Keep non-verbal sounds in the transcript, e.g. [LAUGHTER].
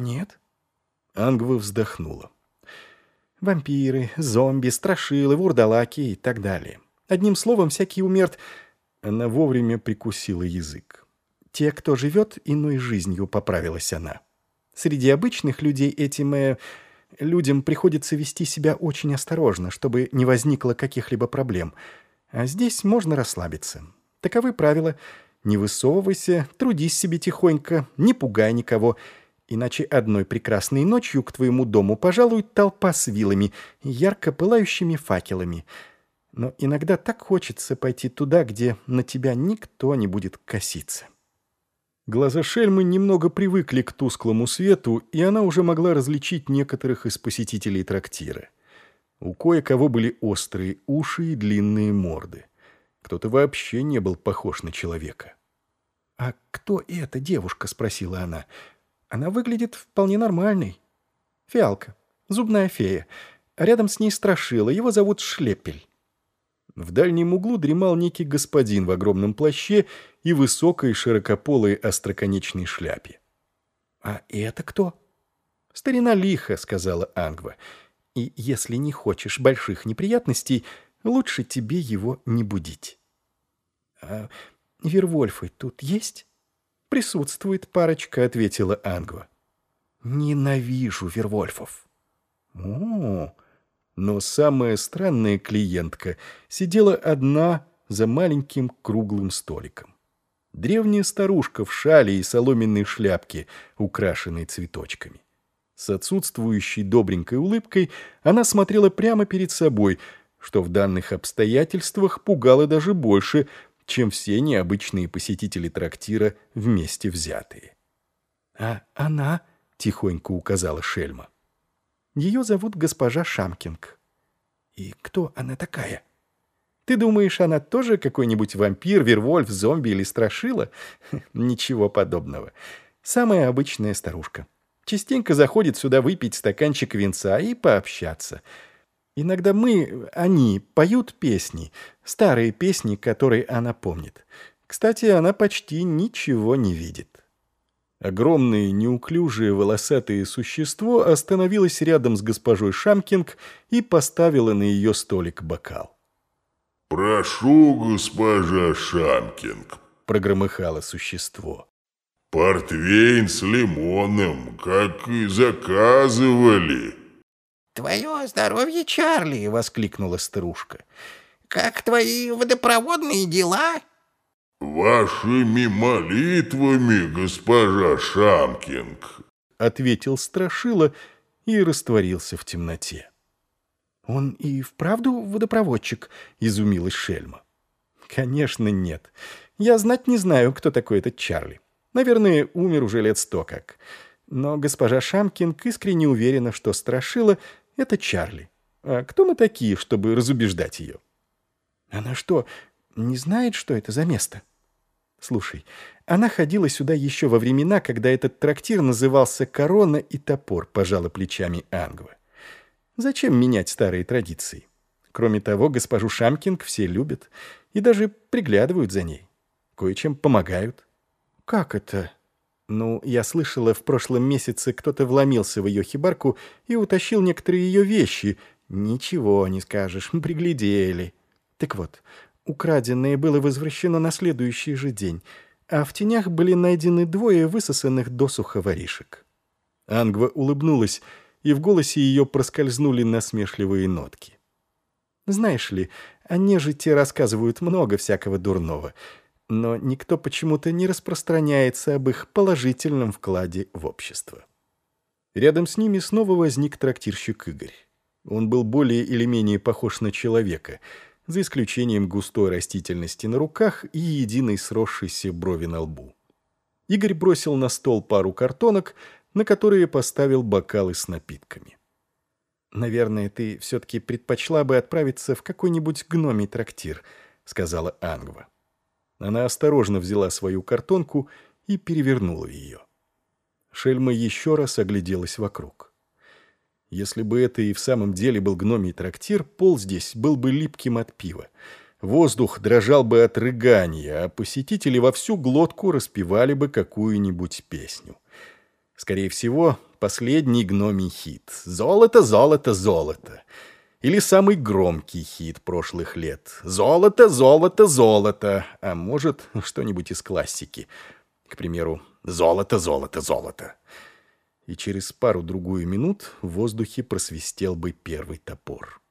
Нет. Ангва вздохнула. Вампиры, зомби, страшилы, вурдалаки и так далее. Одним словом, всякий умерт... Она вовремя прикусила язык. Те, кто живет иной жизнью, поправилась она. Среди обычных людей этим... Э, людям приходится вести себя очень осторожно, чтобы не возникло каких-либо проблем. А здесь можно расслабиться. Таковы правила. Не высовывайся, трудись себе тихонько, не пугай никого — Иначе одной прекрасной ночью к твоему дому пожалует толпа с вилами ярко пылающими факелами. Но иногда так хочется пойти туда, где на тебя никто не будет коситься. Глаза Шельмы немного привыкли к тусклому свету, и она уже могла различить некоторых из посетителей трактира. У кое-кого были острые уши и длинные морды. Кто-то вообще не был похож на человека. «А кто эта девушка?» — спросила она. Она выглядит вполне нормальной. Фиалка, зубная фея. Рядом с ней страшила, его зовут Шлепель. В дальнем углу дремал некий господин в огромном плаще и высокой широкополой остроконечной шляпе. «А это кто?» «Старина лиха», — сказала Ангва. «И если не хочешь больших неприятностей, лучше тебе его не будить». «А Вервольфы тут есть?» «Присутствует парочка», — ответила Ангва. «Ненавижу Вервольфов». «О, но самая странная клиентка сидела одна за маленьким круглым столиком. Древняя старушка в шале и соломенной шляпке, украшенной цветочками. С отсутствующей добренькой улыбкой она смотрела прямо перед собой, что в данных обстоятельствах пугало даже больше, чем все необычные посетители трактира вместе взятые. «А она?» — тихонько указала Шельма. «Ее зовут госпожа Шамкинг». «И кто она такая?» «Ты думаешь, она тоже какой-нибудь вампир, вервольф, зомби или страшила?» «Ничего подобного. Самая обычная старушка. Частенько заходит сюда выпить стаканчик винца и пообщаться». Иногда мы, они, поют песни, старые песни, которые она помнит. Кстати, она почти ничего не видит. Огромное, неуклюжее, волосатое существо остановилось рядом с госпожой Шамкинг и поставило на ее столик бокал. «Прошу, госпожа Шамкинг», — прогромыхало существо. «Портвейн с лимоном, как и заказывали». «Твое здоровье, Чарли!» — воскликнула старушка. «Как твои водопроводные дела?» «Вашими молитвами, госпожа Шамкинг!» — ответил Страшила и растворился в темноте. «Он и вправду водопроводчик?» — изумилась Шельма. «Конечно, нет. Я знать не знаю, кто такой этот Чарли. Наверное, умер уже лет сто как. Но госпожа Шамкинг искренне уверена, что Страшила — это Чарли. А кто мы такие, чтобы разубеждать ее? Она что, не знает, что это за место? Слушай, она ходила сюда еще во времена, когда этот трактир назывался «Корона и топор», пожала плечами Ангва. Зачем менять старые традиции? Кроме того, госпожу Шамкинг все любят и даже приглядывают за ней. Кое-чем помогают. Как это? Ну, я слышала, в прошлом месяце кто-то вломился в ее хибарку и утащил некоторые ее вещи. Ничего не скажешь, [LAUGHS] приглядели. Так вот, украденное было возвращено на следующий же день, а в тенях были найдены двое высосанных досуха воришек. Ангва улыбнулась, и в голосе ее проскользнули насмешливые нотки. «Знаешь ли, о нежити рассказывают много всякого дурного» но никто почему-то не распространяется об их положительном вкладе в общество. Рядом с ними снова возник трактирщик Игорь. Он был более или менее похож на человека, за исключением густой растительности на руках и единой сросшейся брови на лбу. Игорь бросил на стол пару картонок, на которые поставил бокалы с напитками. «Наверное, ты все-таки предпочла бы отправиться в какой-нибудь гномий трактир», — сказала Ангва. Она осторожно взяла свою картонку и перевернула ее. Шельма еще раз огляделась вокруг. Если бы это и в самом деле был гномий трактир, пол здесь был бы липким от пива. Воздух дрожал бы от рыгания, а посетители во всю глотку распевали бы какую-нибудь песню. Скорее всего, последний гномий хит. Золото, золото, золото. Или самый громкий хит прошлых лет. Золото, золото, золото. А может, что-нибудь из классики. К примеру, золото, золото, золото. И через пару-другую минут в воздухе просвистел бы первый топор.